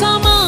sama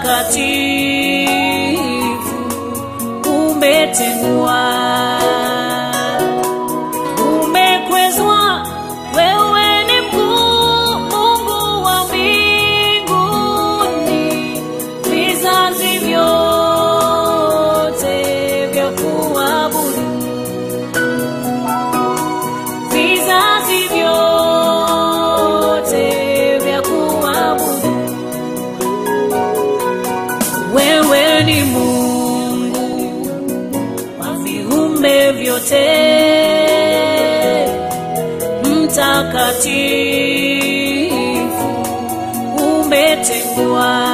mtakatifu, umetengwa, umetengwa.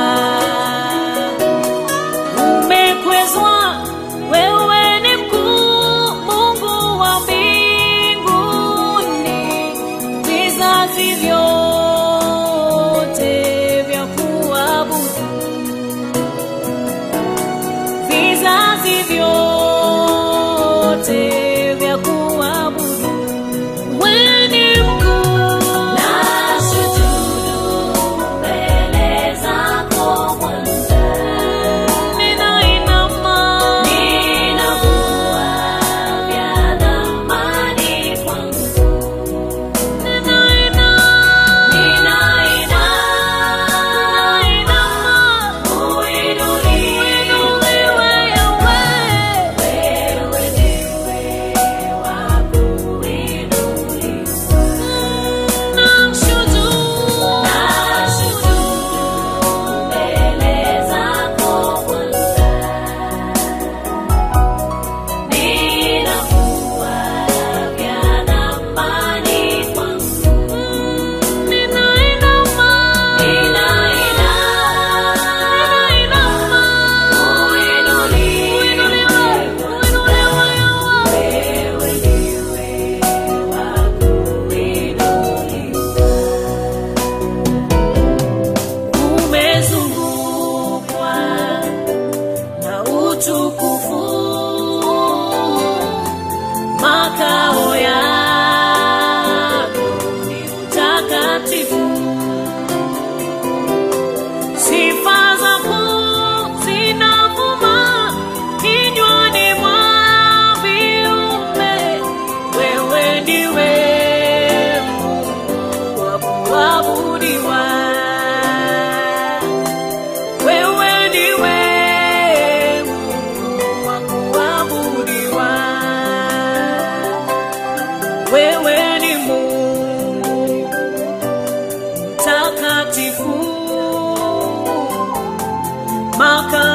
Marco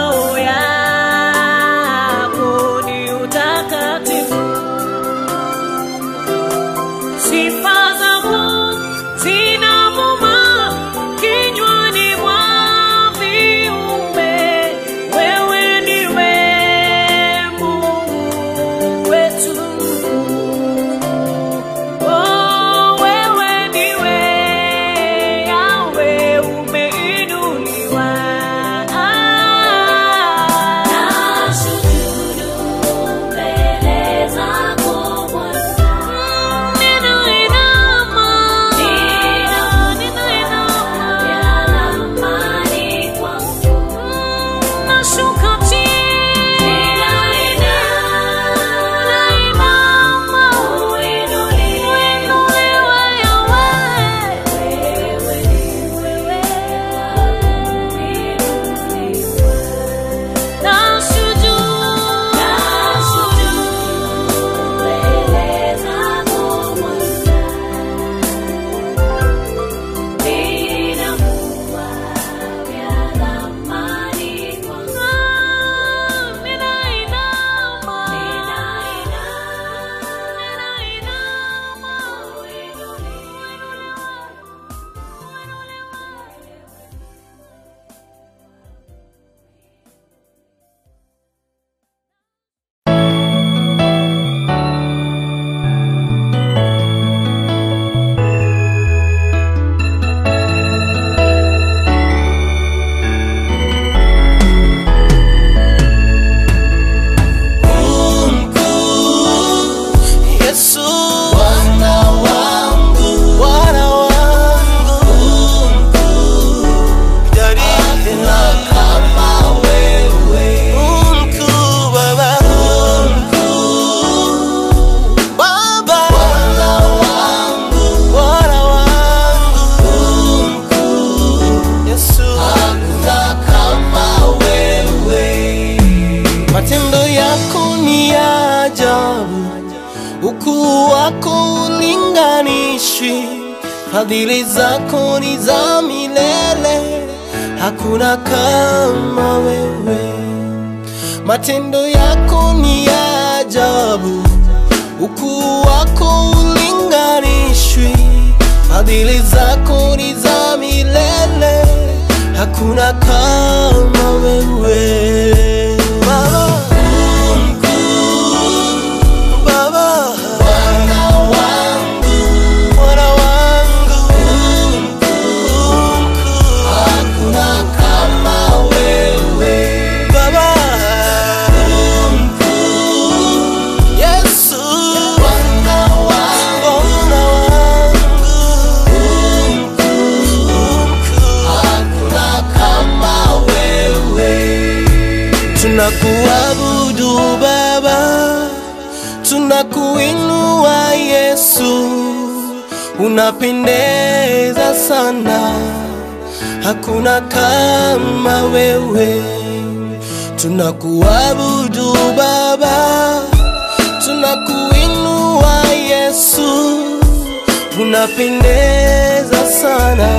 ukuu wako ulinganishwi, fadhili zako ni za milele, hakuna kama wewe. Matendo yako ni ya ajabu, ukuu wako ulinganishwi, fadhili zako ni za milele, hakuna kama wewe. Unapendeza sana, hakuna kama wewe. Tunakuabudu Baba, tunakuinua Yesu, unapendeza sana,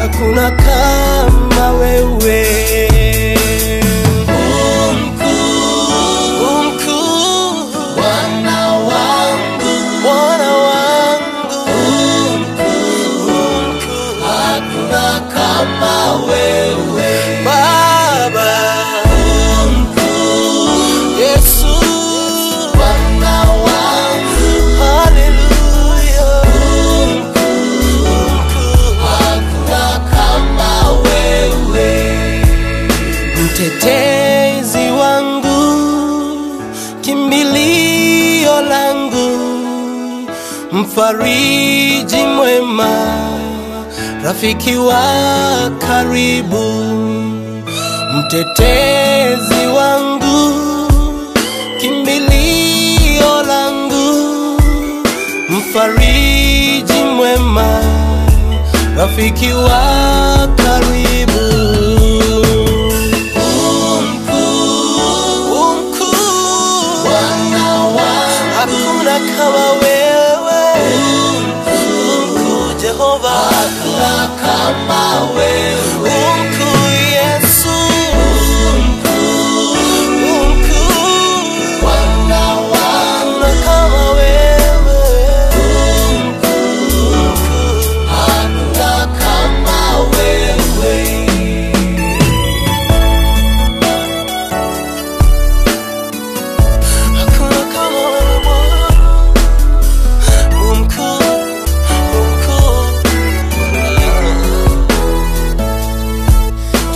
hakuna kama wewe. Mfariji mwema, rafiki wa karibu, mtetezi wangu, kimbilio langu, mfariji mwema, rafiki wa karibu.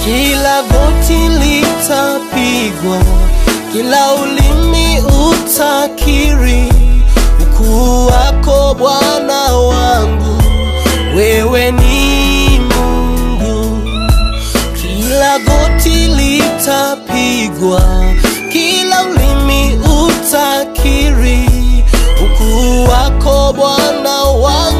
kila goti litapigwa, kila ulimi utakiri. Ukuu wako Bwana wangu, wewe ni Mungu. Kila goti litapigwa, kila ulimi utakiri. Ukuu wako Bwana wangu.